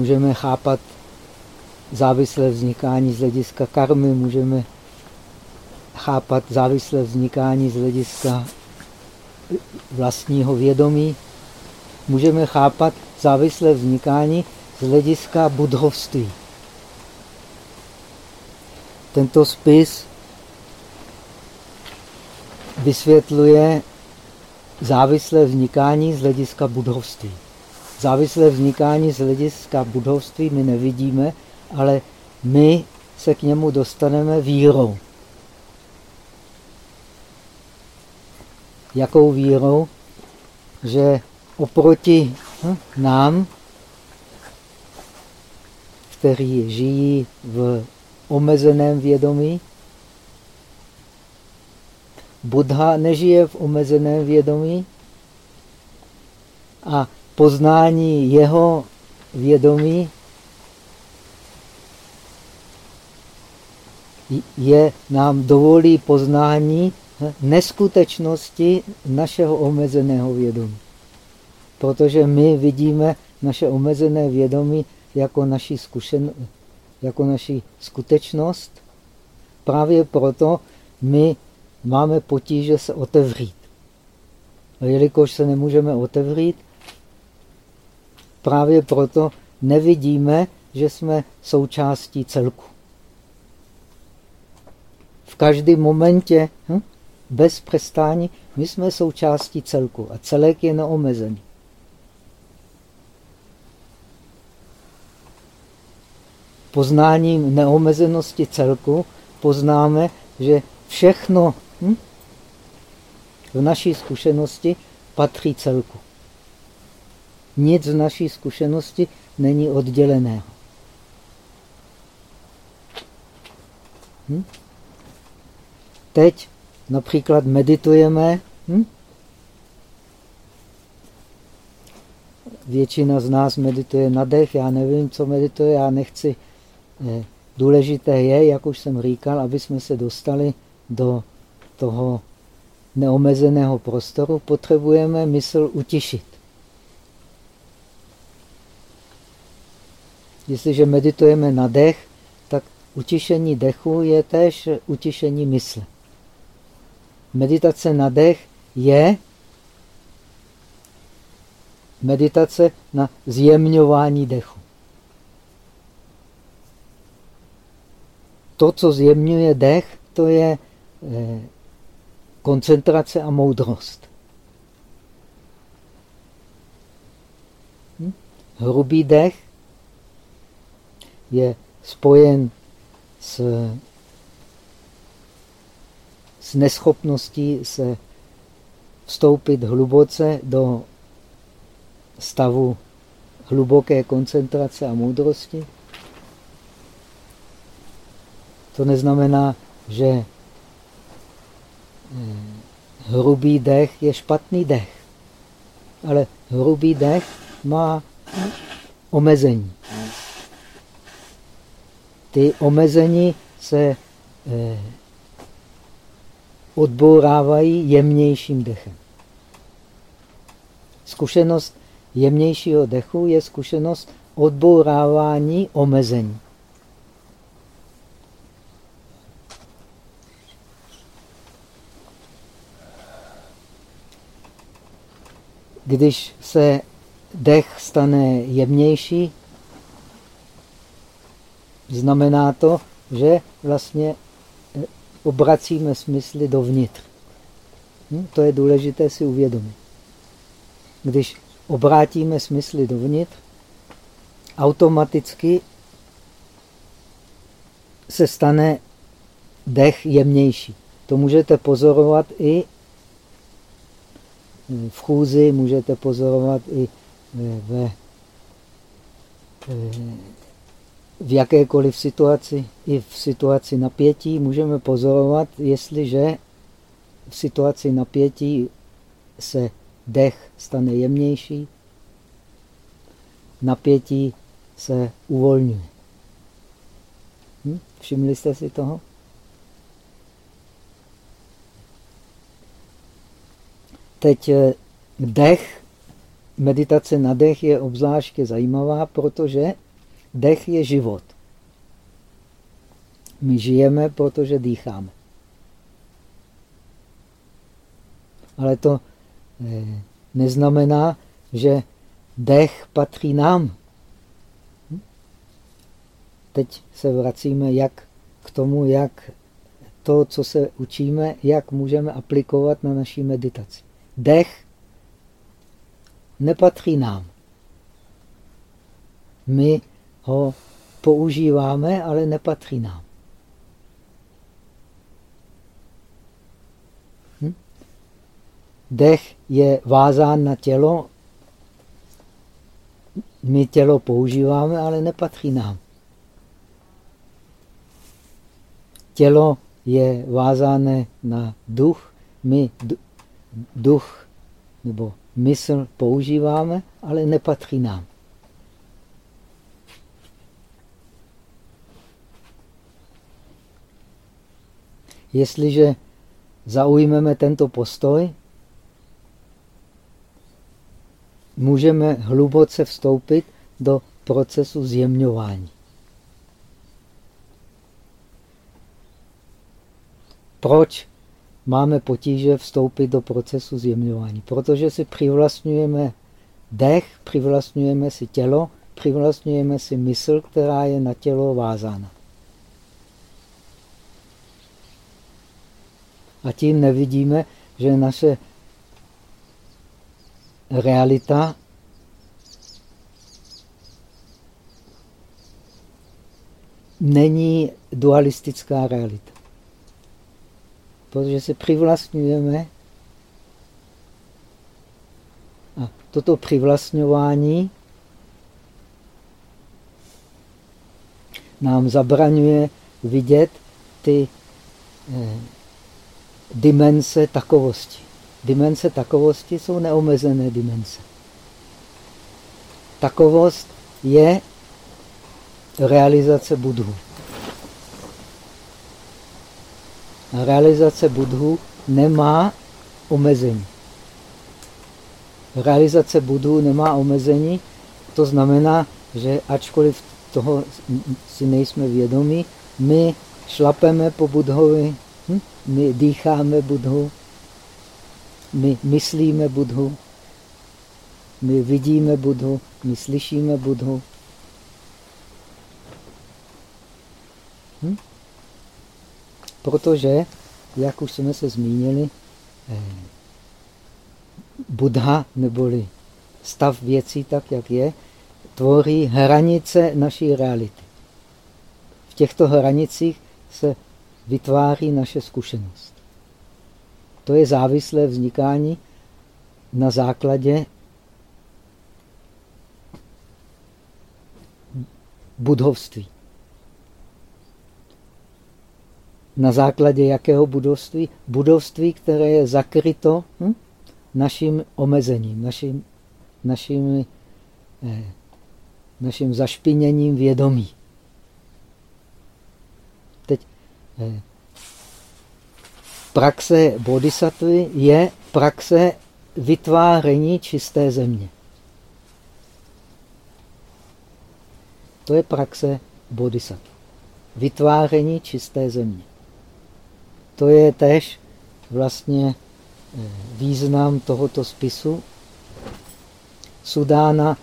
můžeme chápat závislé vznikání z hlediska karmy, můžeme chápat závislé vznikání z hlediska vlastního vědomí, můžeme chápat závislé vznikání z hlediska budhovství. Tento spis vysvětluje závislé vznikání z hlediska budhovství. Závislé vznikání z hlediska budhovství my nevidíme, ale my se k němu dostaneme vírou. Jakou vírou? Že oproti hm, nám, kteří žijí v omezeném vědomí, Buddha nežije v omezeném vědomí a poznání jeho vědomí je, nám dovolí poznání neskutečnosti našeho omezeného vědomí. Protože my vidíme naše omezené vědomí jako naši, zkušen, jako naši skutečnost. Právě proto my máme potíže se otevřít. A jelikož se nemůžeme otevřít, právě proto nevidíme, že jsme součástí celku. V každém momentě, hm, bez přestání, my jsme součástí celku a celek je neomezený. Poznáním neomezenosti celku poznáme, že všechno hm, v naší zkušenosti patří celku. Nic z naší zkušenosti není odděleného. Hm? Teď například meditujeme. Hm? Většina z nás medituje na dech, já nevím, co medituje, já nechci. Eh, důležité je, jak už jsem říkal, aby jsme se dostali do toho neomezeného prostoru, potřebujeme mysl utišit. Jestliže meditujeme na dech, tak utišení dechu je též utišení mysle. Meditace na dech je meditace na zjemňování dechu. To, co zjemňuje dech, to je eh, koncentrace a moudrost. Hm? Hrubý dech je spojen s, s neschopností se vstoupit hluboce do stavu hluboké koncentrace a moudrosti. To neznamená, že eh, hrubý dech je špatný dech. Ale hrubý dech má omezení ty omezení se eh, odbourávají jemnějším dechem. Zkušenost jemnějšího dechu je zkušenost odbourávání omezení. Když se dech stane jemnější, znamená to, že vlastně eh, obracíme smysly dovnitř. Hm? To je důležité si uvědomit. Když obrátíme smysly dovnitř, automaticky se stane dech jemnější. To můžete pozorovat i v chůzi, můžete pozorovat i ve, ve v jakékoliv situaci, i v situaci napětí, můžeme pozorovat, jestliže v situaci napětí se dech stane jemnější, napětí se uvolňuje. Hm? Všimli jste si toho? Teď eh, dech, meditace na dech je obzvláště zajímavá, protože Dech je život. My žijeme, protože dýcháme. Ale to eh, neznamená, že dech patří nám. Hm? Teď se vracíme jak k tomu, jak to, co se učíme, jak můžeme aplikovat na naší meditaci. Dech nepatří nám. My ho používáme, ale nepatří nám. Hm? Dech je vázán na tělo, my tělo používáme, ale nepatří nám. Tělo je vázané na duch, my duch nebo mysl používáme, ale nepatří nám. Jestliže zaujmeme tento postoj, můžeme hluboce vstoupit do procesu zjemňování. Proč máme potíže vstoupit do procesu zjemňování? Protože si přivlastňujeme dech, přivlastňujeme si tělo, přivlastňujeme si mysl, která je na tělo vázána. A tím nevidíme, že naše realita není dualistická realita. Protože se přivlastňujeme a toto přivlastňování nám zabraňuje vidět ty eh, dimenze takovosti. Dimenze takovosti jsou neomezené dimenze. Takovost je realizace budhu. Realizace budhu nemá omezení. Realizace budhu nemá omezení, to znamená, že ačkoliv toho si nejsme vědomí, my šlapeme po budhovi? My dýcháme budhu, my myslíme Budhu, my vidíme Budhu, my slyšíme Budhu. Hm? Protože, jak už jsme se zmínili, eh, Buddha neboli stav věcí tak, jak je, tvoří hranice naší reality. V těchto hranicích se vytváří naše zkušenost. To je závislé vznikání na základě budovství. Na základě jakého budovství? Budovství, které je zakryto hm, naším omezením, naším, naším, eh, naším zašpiněním vědomí. Teď eh, praxe bodhisattvy je praxe vytváření čisté země. To je praxe bodhisattva. Vytváření čisté země. To je tež vlastně eh, význam tohoto spisu. Sudána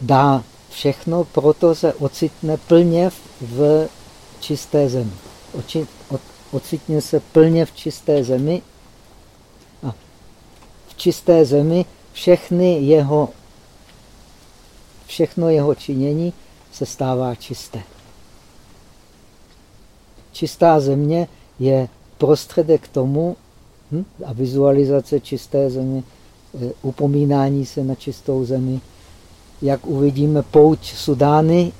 dá všechno, proto se ocitne plně v čisté zemi ocitně se plně v čisté zemi a v čisté zemi všechny jeho, všechno jeho činění se stává čisté. Čistá země je prostředek k tomu, hm, a vizualizace čisté země, e, upomínání se na čistou zemi. Jak uvidíme, pouť Sudány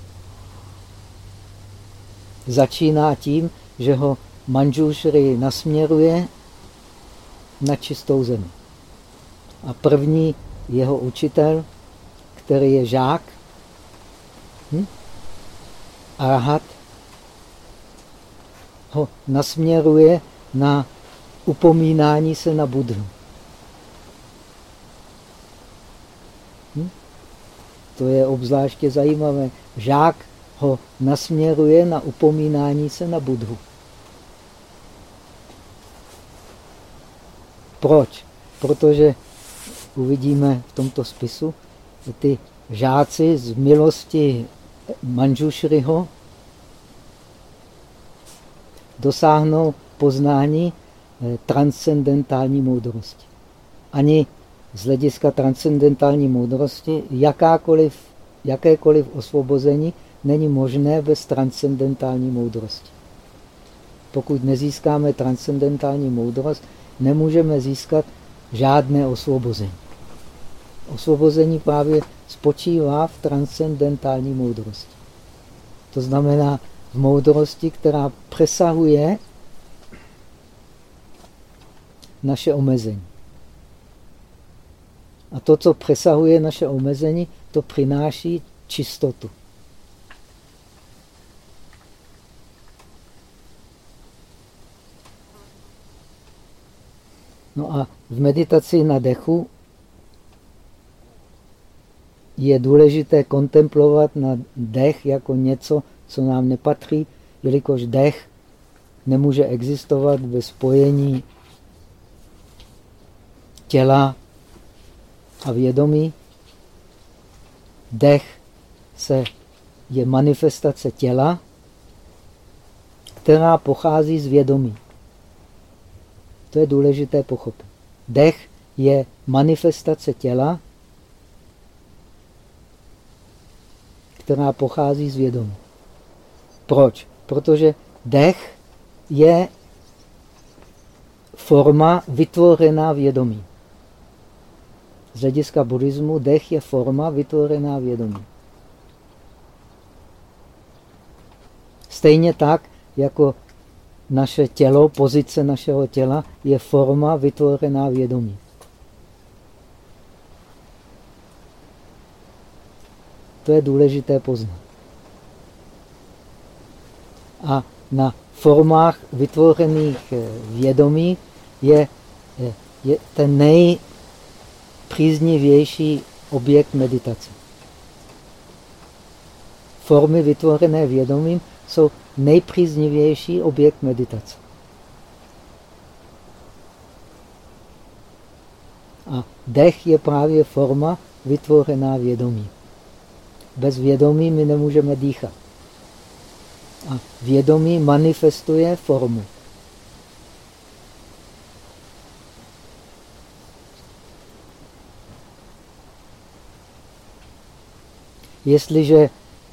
začíná tím, že ho Manžušry nasměruje na čistou zemi. A první jeho učitel, který je žák, hm? Arahat, ho nasměruje na upomínání se na Budhu. Hm? To je obzvláště zajímavé. Žák ho nasměruje na upomínání se na Budhu. Proč? Protože uvidíme v tomto spisu, ty žáci z milosti Manžušryho dosáhnou poznání eh, transcendentální moudrosti. Ani z hlediska transcendentální moudrosti jakákoliv, jakékoliv osvobození není možné bez transcendentální moudrosti. Pokud nezískáme transcendentální moudrost, nemůžeme získat žádné osvobození. Osvobození právě spočívá v transcendentální moudrosti. To znamená v moudrosti, která přesahuje naše omezení. A to, co přesahuje naše omezení, to přináší čistotu. No a v meditaci na dechu je důležité kontemplovat na dech jako něco, co nám nepatří, jelikož dech nemůže existovat bez spojení těla a vědomí. Dech se je manifestace těla, která pochází z vědomí. To je důležité pochopit. Dech je manifestace těla, která pochází z vědomí. Proč? Protože dech je forma vytvořená vědomí. Z hlediska buddhismu dech je forma vytvořená vědomí. Stejně tak, jako naše tělo, pozice našeho těla je forma vytvořená vědomí. To je důležité poznat. A na formách vytvořených eh, vědomí je, je, je ten nejpříznivější objekt meditace. Formy vytvořené vědomím jsou nejpříznivější objekt meditace. A dech je právě forma vytvořená vědomí. Bez vědomí my nemůžeme dýchat. A vědomí manifestuje formu. Jestliže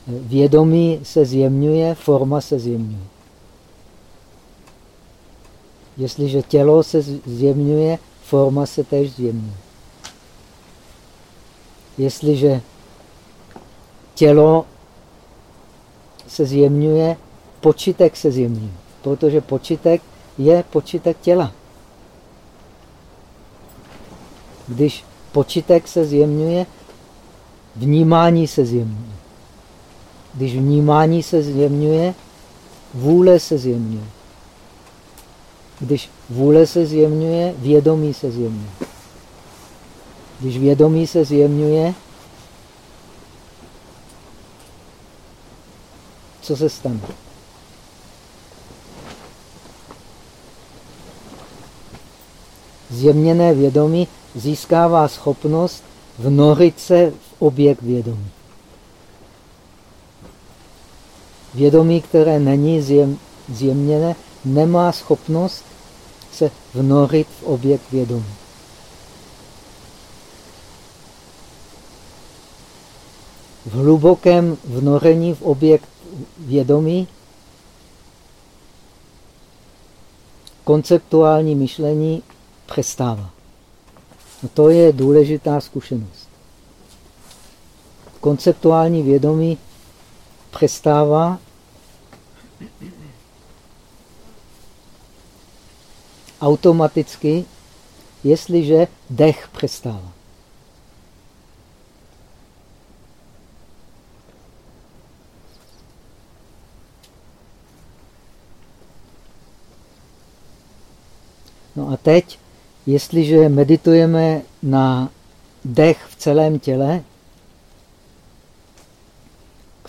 vědomí se zjemňuje, forma se zjemňuje. Jestliže tělo se zjemňuje, forma se též zjemňuje. Jestliže tělo se zjemňuje, počitek se zjemňuje, protože počitek je počitek těla. Když počitek se zjemňuje, vnímání se zjemňuje. Když vnímání se zjemňuje, vůle se zjemňuje. Když vůle se zjemňuje, vědomí se zjemňuje. Když vědomí se zjemňuje, co se stane? Zjemněné vědomí získává schopnost vnorit se v objekt vědomí. Vědomí, které není zjem, zjemněné, nemá schopnost se vnorit v objekt vědomí. V hlubokém vnorení v objekt vědomí konceptuální myšlení přestává. No to je důležitá zkušenost. Konceptuální vědomí přestává automaticky, jestliže dech přestává. No a teď, jestliže meditujeme na dech v celém těle,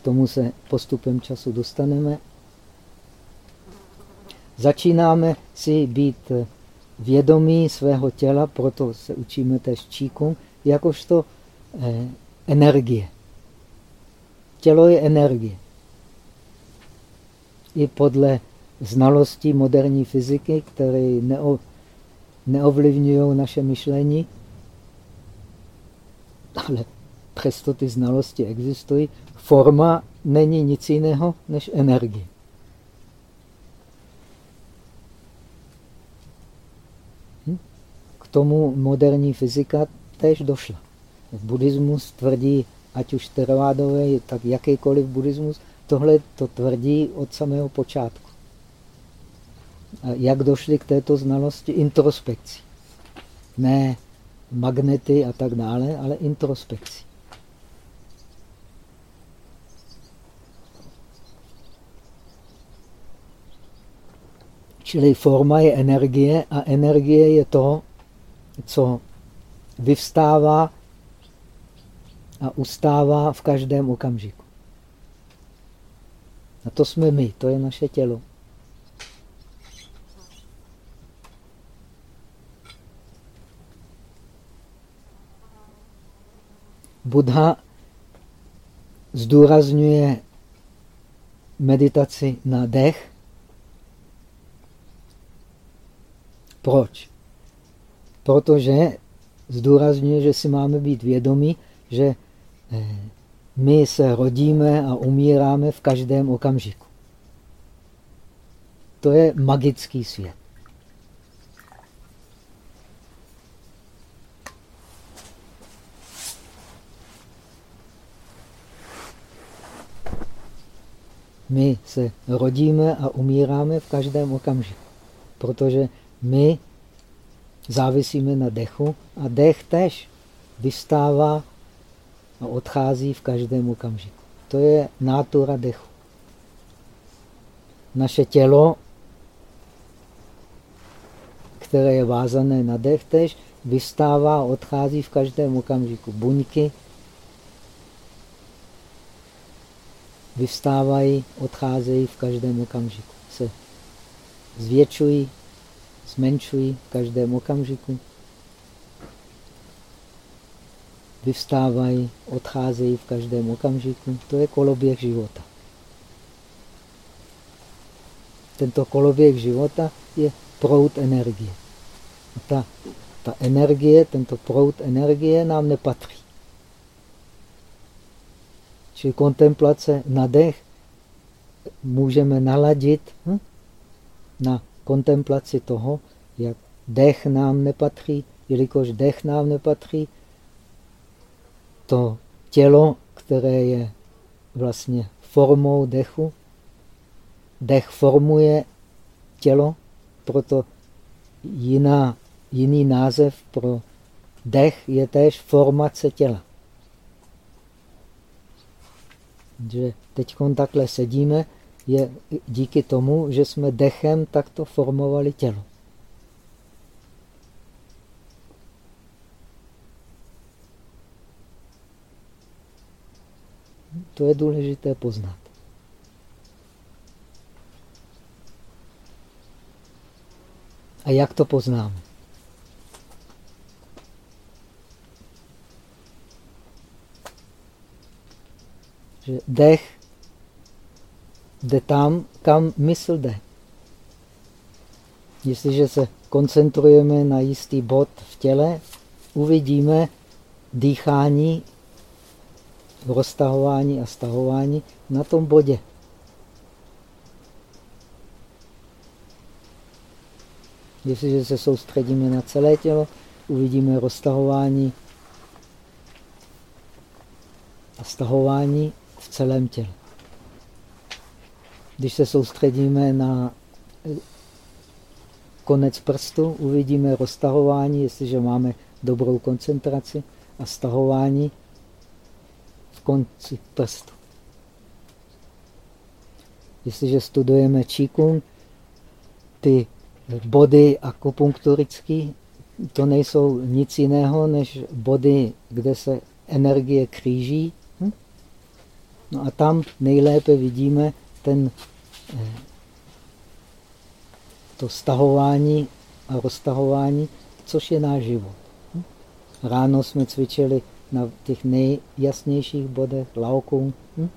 tomu se postupem času dostaneme. Začínáme si být vědomí svého těla, proto se učíme též číkům, jakožto eh, energie. Tělo je energie. I podle znalostí moderní fyziky, které neo, neovlivňují naše myšlení, ale přesto ty znalosti existují, forma není nic jiného než energie. Tomu moderní fyzika též došla. Buddhismus tvrdí, ať už teravádové, tak jakýkoliv buddhismus, tohle to tvrdí od samého počátku. A jak došli k této znalosti? Introspekcí. Ne magnety a tak dále, ale introspekcí. Čili forma je energie a energie je to, co vyvstává a ustává v každém okamžiku. A to jsme my, to je naše tělo. Buddha zdůrazňuje meditaci na dech. Proč? Protože zdůrazňuje, že si máme být vědomí, že eh, my se rodíme a umíráme v každém okamžiku. To je magický svět. My se rodíme a umíráme v každém okamžiku, protože my závisíme na dechu a dech tež vystává a odchází v každém okamžiku. To je nátura dechu. Naše tělo, které je vázané na dech, tež vystává a odchází v každém okamžiku. Buňky vyvstávají, odcházejí v každém okamžiku. Se zvětšují, zmenšují v každém okamžiku. Vyvstávají, odcházejí v každém okamžiku. To je koloběh života. Tento koloběh života je proud energie. A ta, ta energie, tento proud energie nám nepatří. Čili kontemplace na dech můžeme naladit hm, na kontemplaci toho, jak dech nám nepatří, jelikož dech nám nepatří, to tělo, které je vlastně formou dechu, dech formuje tělo, proto jiná, jiný název pro dech je též formace těla. Že teď takhle sedíme, je díky tomu, že jsme dechem takto formovali tělo. To je důležité poznat. A jak to poznáme? že dech jde tam, kam mysl jde. Jestliže se koncentrujeme na jistý bod v těle, uvidíme dýchání, roztahování a stahování na tom bodě. Jestliže se soustředíme na celé tělo, uvidíme roztahování a stahování v celém těle. Když se soustředíme na konec prstu, uvidíme roztahování, jestliže máme dobrou koncentraci, a stahování v konci prstu. Jestliže studujeme Qigong, ty body akupunkturické, to nejsou nic jiného než body, kde se energie kříží No a tam nejlépe vidíme ten, eh, to stahování a roztahování, což je náš život. Hm? Ráno jsme cvičili na těch nejjasnějších bodech Laokung. Hm?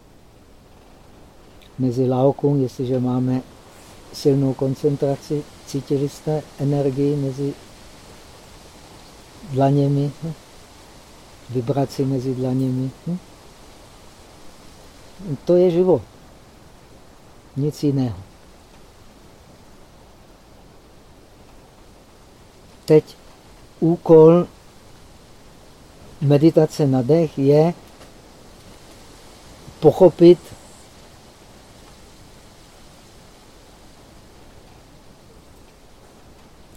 Mezi Laokung, jestliže máme silnou koncentraci, cítili jste energii mezi dlaněmi, hm? vibraci mezi dlaněmi. To je život. Nic jiného. Teď úkol meditace na dech je pochopit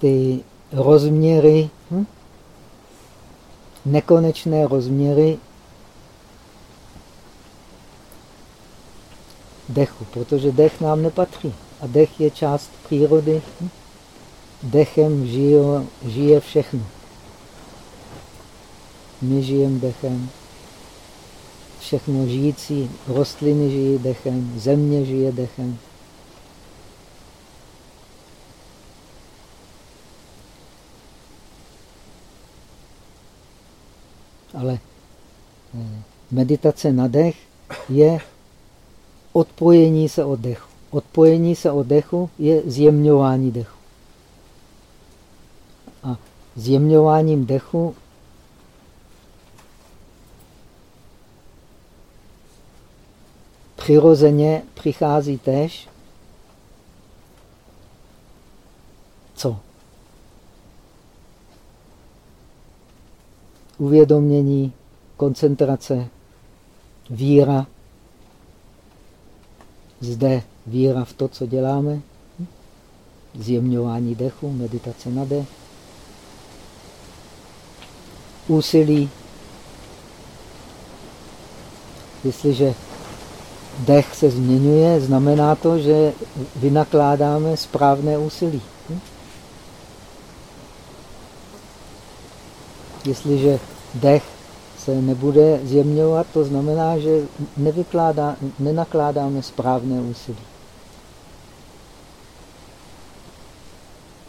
ty rozměry, hm? nekonečné rozměry dechu, protože dech nám nepatří. A dech je část přírody. Dechem žije, žije všechno. My žijeme dechem. Všechno žijící, rostliny žijí dechem, země žije dechem. Ale eh, meditace na dech je odpojení se od dechu. Odpojení se od dechu je zjemňování dechu. A zjemňováním dechu přirozeně přichází tež co? Uvědomění, koncentrace, víra, zde víra v to, co děláme, zjemňování dechu, meditace na dech, úsilí. Jestliže dech se změňuje, znamená to, že vynakládáme správné úsilí. Jestliže dech se nebude zjemňovat, to znamená, že nevykládá, nenakládáme správné úsilí.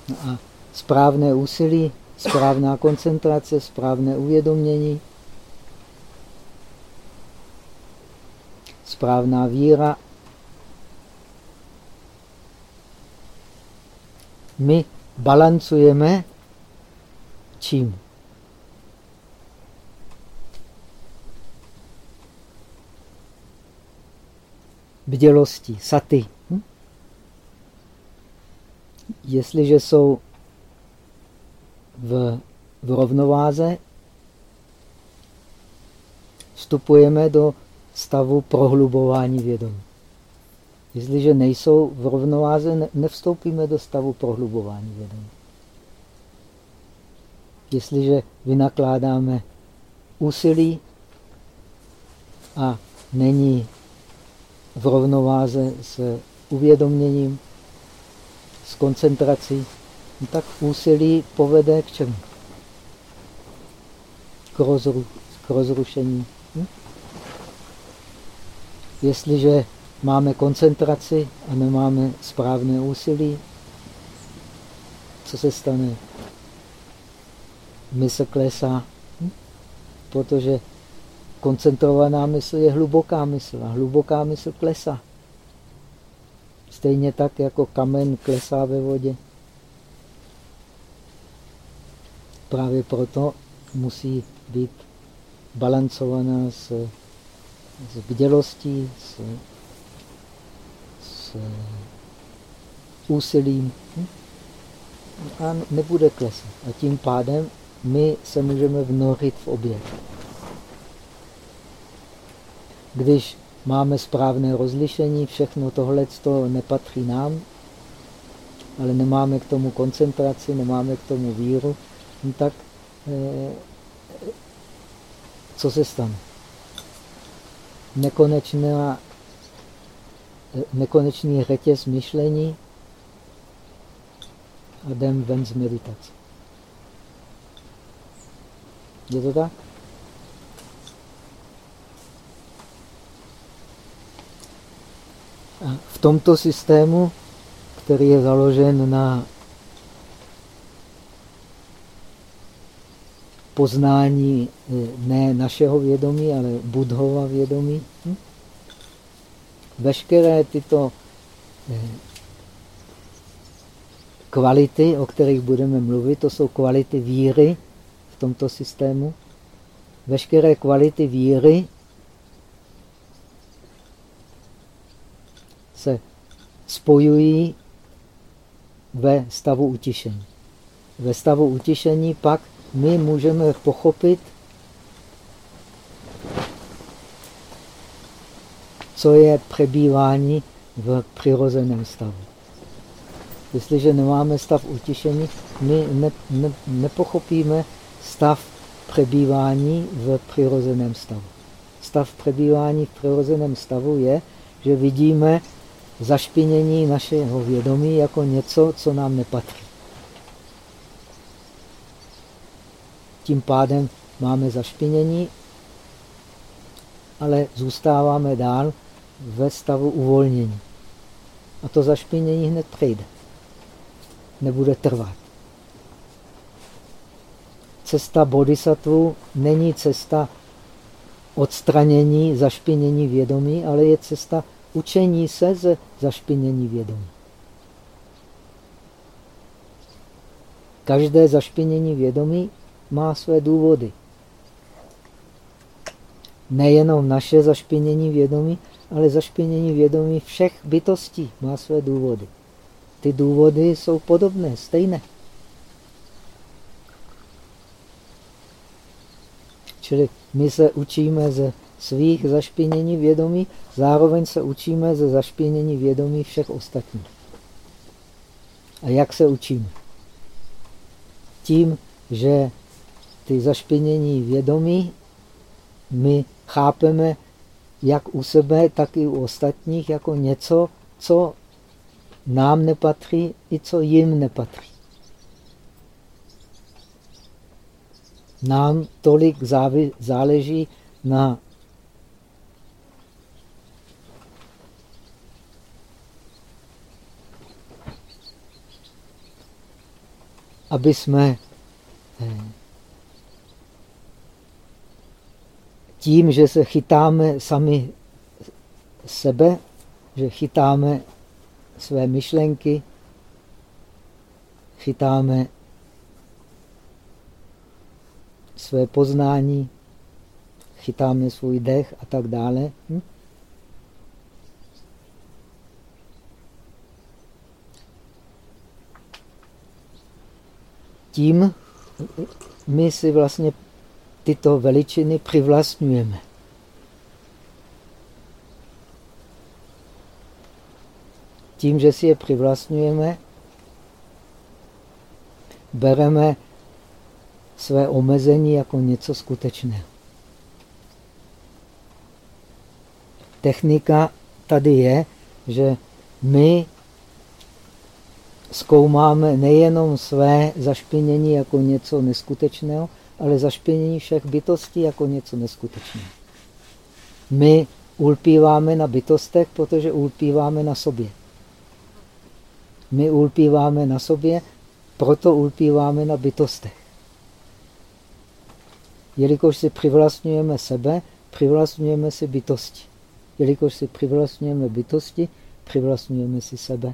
No a správné úsilí, správná koncentrace, správné uvědomění, správná víra. My balancujeme čím? Bdělosti, saty. Hm? Jestliže jsou v, v rovnováze, vstupujeme do stavu prohlubování vědomí. Jestliže nejsou v rovnováze, nevstoupíme do stavu prohlubování vědomí. Jestliže vynakládáme úsilí a není v rovnováze s uvědoměním, s koncentrací, no tak úsilí povede k čemu? K, rozru, k rozrušení. Hm? Jestliže máme koncentraci a nemáme správné úsilí, co se stane? Mysl klesá, hm? protože koncentrovaná mysl je hluboká mysl a hluboká mysl klesá. Stejně tak, jako kamen klesá ve vodě. Právě proto musí být balancovaná s, s bdělostí, s, s úsilím hm? a nebude klesat. A tím pádem my se můžeme vnorit v objekt. Když máme správné rozlišení, všechno tohle to nepatří nám, ale nemáme k tomu koncentraci, nemáme k tomu víru, no tak eh, co se stane? Nekonečná, eh, nekonečný řetěz myšlení a jdem ven z meditace. Je to tak? V tomto systému, který je založen na poznání eh, ne našeho vědomí, ale budhova vědomí. Hm? Veškeré tyto eh, kvality, o kterých budeme mluvit, to jsou kvality víry v tomto systému. Veškeré kvality víry se spojují ve stavu utišení. Ve stavu utišení pak my můžeme pochopit, co je přebývání v přirozeném stavu. Jestliže nemáme stav utišení, my ne, ne, nepochopíme stav přebývání v přirozeném stavu. Stav přebývání v přirozeném stavu je, že vidíme zašpinění našeho vědomí jako něco, co nám nepatří. tím pádem máme zašpinění, ale zůstáváme dál ve stavu uvolnění. A to zašpinění hned přejde. Nebude trvat. Cesta bodhisattva není cesta odstranění zašpinění vědomí, ale je cesta učení se ze zašpinění vědomí. Každé zašpinění vědomí má své důvody. Nejenom naše zašpinění vědomí, ale zašpinění vědomí všech bytostí má své důvody. Ty důvody jsou podobné, stejné. Čili my se učíme ze svých zašpinění vědomí, zároveň se učíme ze zašpinění vědomí všech ostatních. A jak se učíme? Tím, že ty zašpinění vědomí my chápeme jak u sebe, tak i u ostatních jako něco, co nám nepatří i co jim nepatří. Nám tolik záleží na aby jsme eh, tím, že se chytáme sami sebe, že chytáme své myšlenky, chytáme své poznání, chytáme svůj dech a tak dále. Hm? Tím my si vlastně tyto veličiny přivlastňujeme. Tím, že si je přivlastňujeme, bereme své omezení jako něco skutečného. Technika tady je, že my zkoumáme nejenom své zašpinění jako něco neskutečného, ale zašpinění všech bytostí jako něco neskutečného. My ulpíváme na bytostech, protože ulpíváme na sobě. My ulpíváme na sobě, proto ulpíváme na bytostech. Jelikož si přivlastňujeme sebe, přivlastňujeme si bytosti. Jelikož si přivlastňujeme bytosti, přivlastňujeme si sebe.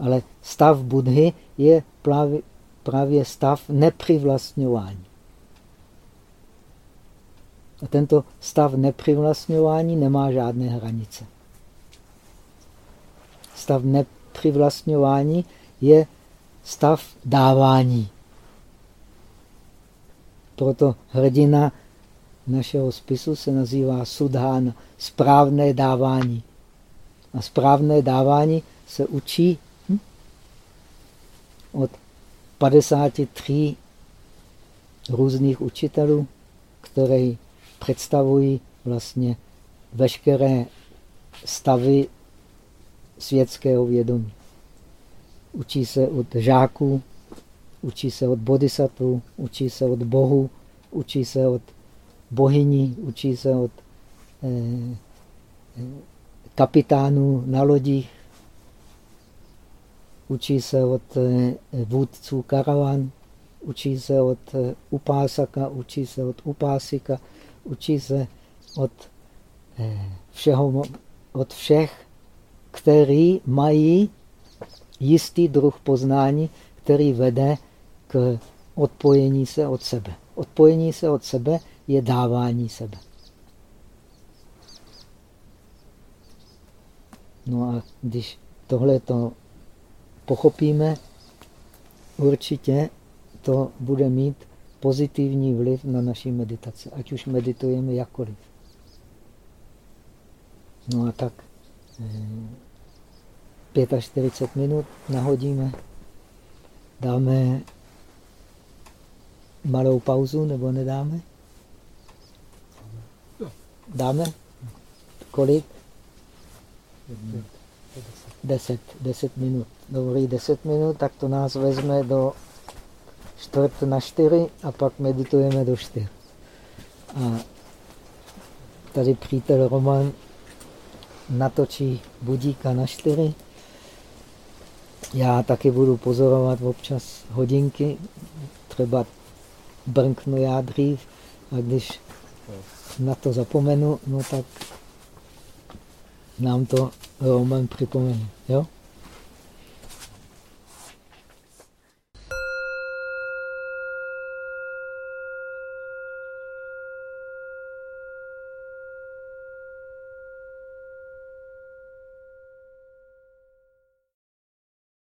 Ale stav Budhy je právě, právě stav nepřivlastňování. A tento stav nepřivlastňování nemá žádné hranice. Stav nepřivlastňování je stav dávání. Proto hrdina našeho spisu se nazývá sudhána, správné dávání. A správné dávání se učí? Od 53 různých učitelů, které představují vlastně veškeré stavy světského vědomí. Učí se od žáků, učí se od bodhisattvů, učí se od bohu, učí se od bohyní, učí se od eh, kapitánů na lodích, učí se od eh, vůdců karavan, učí se od eh, upásaka, učí se od upásika, učí se od všeho, od všech, který mají jistý druh poznání, který vede k odpojení se od sebe. Odpojení se od sebe je dávání sebe. No a když tohle to pochopíme, určitě to bude mít pozitivní vliv na naší meditaci, ať už meditujeme jakkoliv. No a tak 45 eh, minut nahodíme, dáme malou pauzu nebo nedáme? Dáme? Kolik? Deset. Deset minut. Dobrý, deset minut, tak to nás vezme do čtvrt na čtyři a pak meditujeme do čtyř. A tady přítel Roman natočí budíka na čtyři. Já taky budu pozorovat občas hodinky, třeba brnknu já dřív a když na to zapomenu, no tak nám to Roman připomene. Jo?